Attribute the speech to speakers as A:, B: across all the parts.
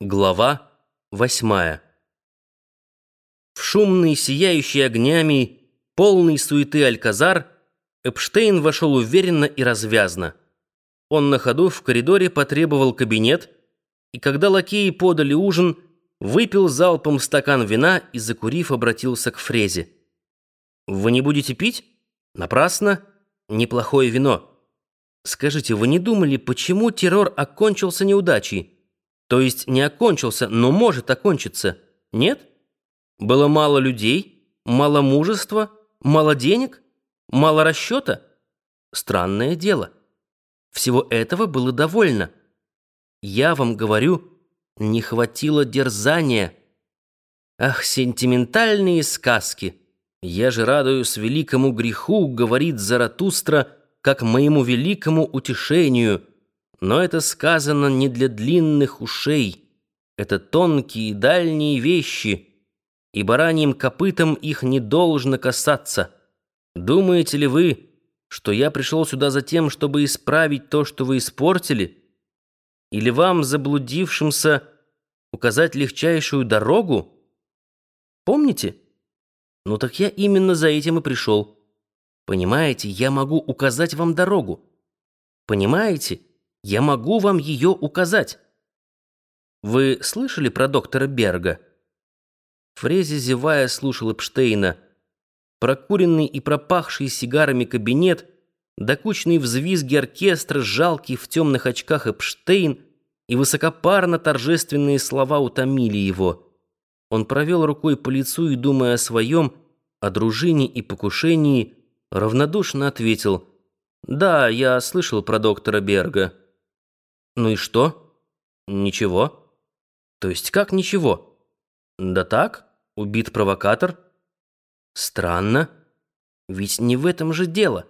A: Глава восьмая. В шумный, сияющий огнями, полный суеты Альказар Эпштейн вошел уверенно и развязно. Он на ходу в коридоре потребовал кабинет, и когда лакеи подали ужин, выпил залпом стакан вина и, закурив, обратился к Фрезе. «Вы не будете пить? Напрасно. Неплохое вино. Скажите, вы не думали, почему террор окончился неудачей?» То есть не окончился, но может окончиться. Нет? Было мало людей, мало мужества, мало денег, мало расчета. Странное дело. Всего этого было довольно. Я вам говорю, не хватило дерзания. Ах, сентиментальные сказки! Я же радуюсь великому греху, говорит Заратустра, как моему великому утешению — но это сказано не для длинных ушей. Это тонкие дальние вещи, и бараньим копытом их не должно касаться. Думаете ли вы, что я пришел сюда за тем, чтобы исправить то, что вы испортили? Или вам, заблудившимся, указать легчайшую дорогу? Помните? Ну так я именно за этим и пришел. Понимаете, я могу указать вам дорогу. Понимаете? Я могу вам ее указать. Вы слышали про доктора Берга? Фрези, зевая, слушал Эпштейна. Прокуренный и пропахший сигарами кабинет, докучные взвизги оркестра, жалкий в темных очках Эпштейн и высокопарно торжественные слова утомили его. Он провел рукой по лицу и, думая о своем, о дружине и покушении, равнодушно ответил «Да, я слышал про доктора Берга». Ну и что? Ничего. То есть как ничего? Да так, убит провокатор. Странно. Ведь не в этом же дело.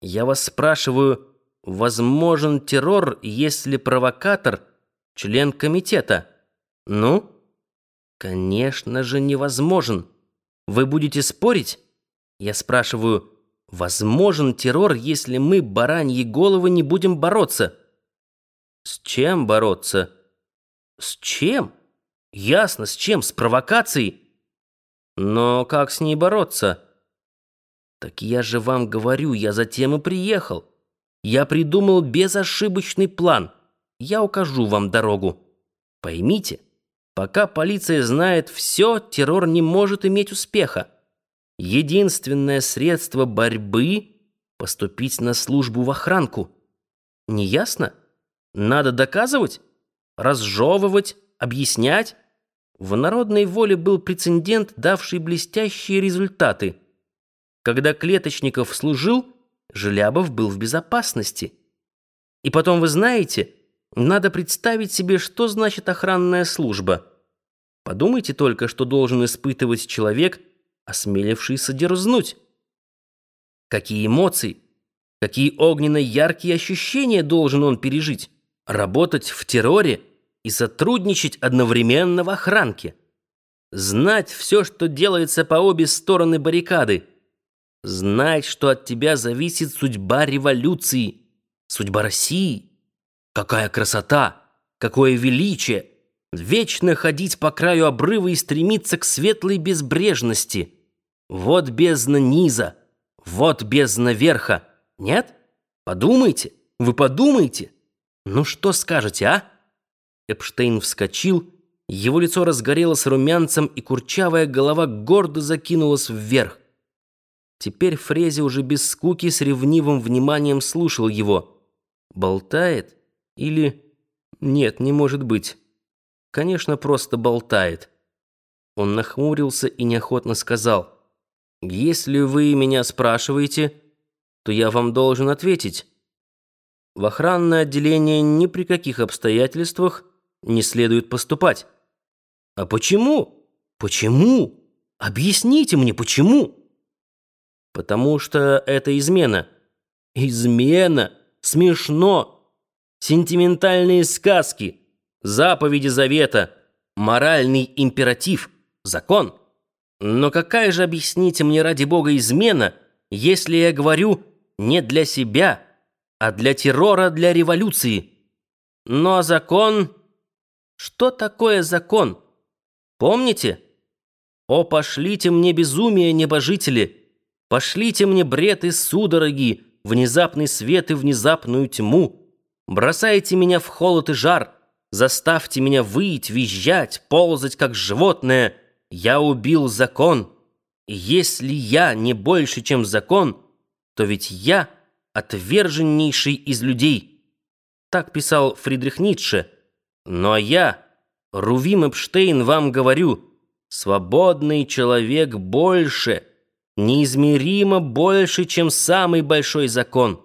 A: Я вас спрашиваю, возможен террор, если провокатор — член комитета? Ну? Конечно же, невозможен. Вы будете спорить? Я спрашиваю, возможен террор, если мы, бараньи головы, не будем бороться? С чем бороться? С чем? Ясно, с чем? С провокацией? Но как с ней бороться? Так я же вам говорю, я затем и приехал. Я придумал безошибочный план. Я укажу вам дорогу. Поймите, пока полиция знает все, террор не может иметь успеха. Единственное средство борьбы — поступить на службу в охранку. Не ясно? Надо доказывать, разжевывать, объяснять. В народной воле был прецедент, давший блестящие результаты. Когда Клеточников служил, Желябов был в безопасности. И потом, вы знаете, надо представить себе, что значит охранная служба. Подумайте только, что должен испытывать человек, осмелившийся дерзнуть. Какие эмоции, какие огненно-яркие ощущения должен он пережить работать в терроре и сотрудничать одновременно в охранке, знать все, что делается по обе стороны баррикады, знать, что от тебя зависит судьба революции, судьба России. Какая красота, какое величие! Вечно ходить по краю обрыва и стремиться к светлой безбрежности. Вот бездна низа, вот бездна верха. Нет? Подумайте, вы подумайте. «Ну что скажете, а?» Эпштейн вскочил, его лицо разгорелось румянцем, и курчавая голова гордо закинулась вверх. Теперь Фрези уже без скуки с ревнивым вниманием слушал его. Болтает? Или... Нет, не может быть. Конечно, просто болтает. Он нахмурился и неохотно сказал. «Если вы меня спрашиваете, то я вам должен ответить. В охранное отделение ни при каких обстоятельствах не следует поступать. А почему? Почему? Объясните мне, почему? Потому что это измена. Измена? Смешно. Сентиментальные сказки, заповеди завета, моральный императив, закон. Но какая же, объясните мне ради бога, измена, если я говорю не для себя, а для террора, для революции. Но закон... Что такое закон? Помните? О, пошлите мне безумие, небожители! Пошлите мне бред и судороги, внезапный свет и внезапную тьму. Бросайте меня в холод и жар, заставьте меня выть, визжать, ползать, как животное. Я убил закон. И если я не больше, чем закон, то ведь я отверженнейший из людей. Так писал Фридрих Ницше. Ну а я, Рувим Эпштейн, вам говорю, свободный человек больше, неизмеримо больше, чем самый большой закон.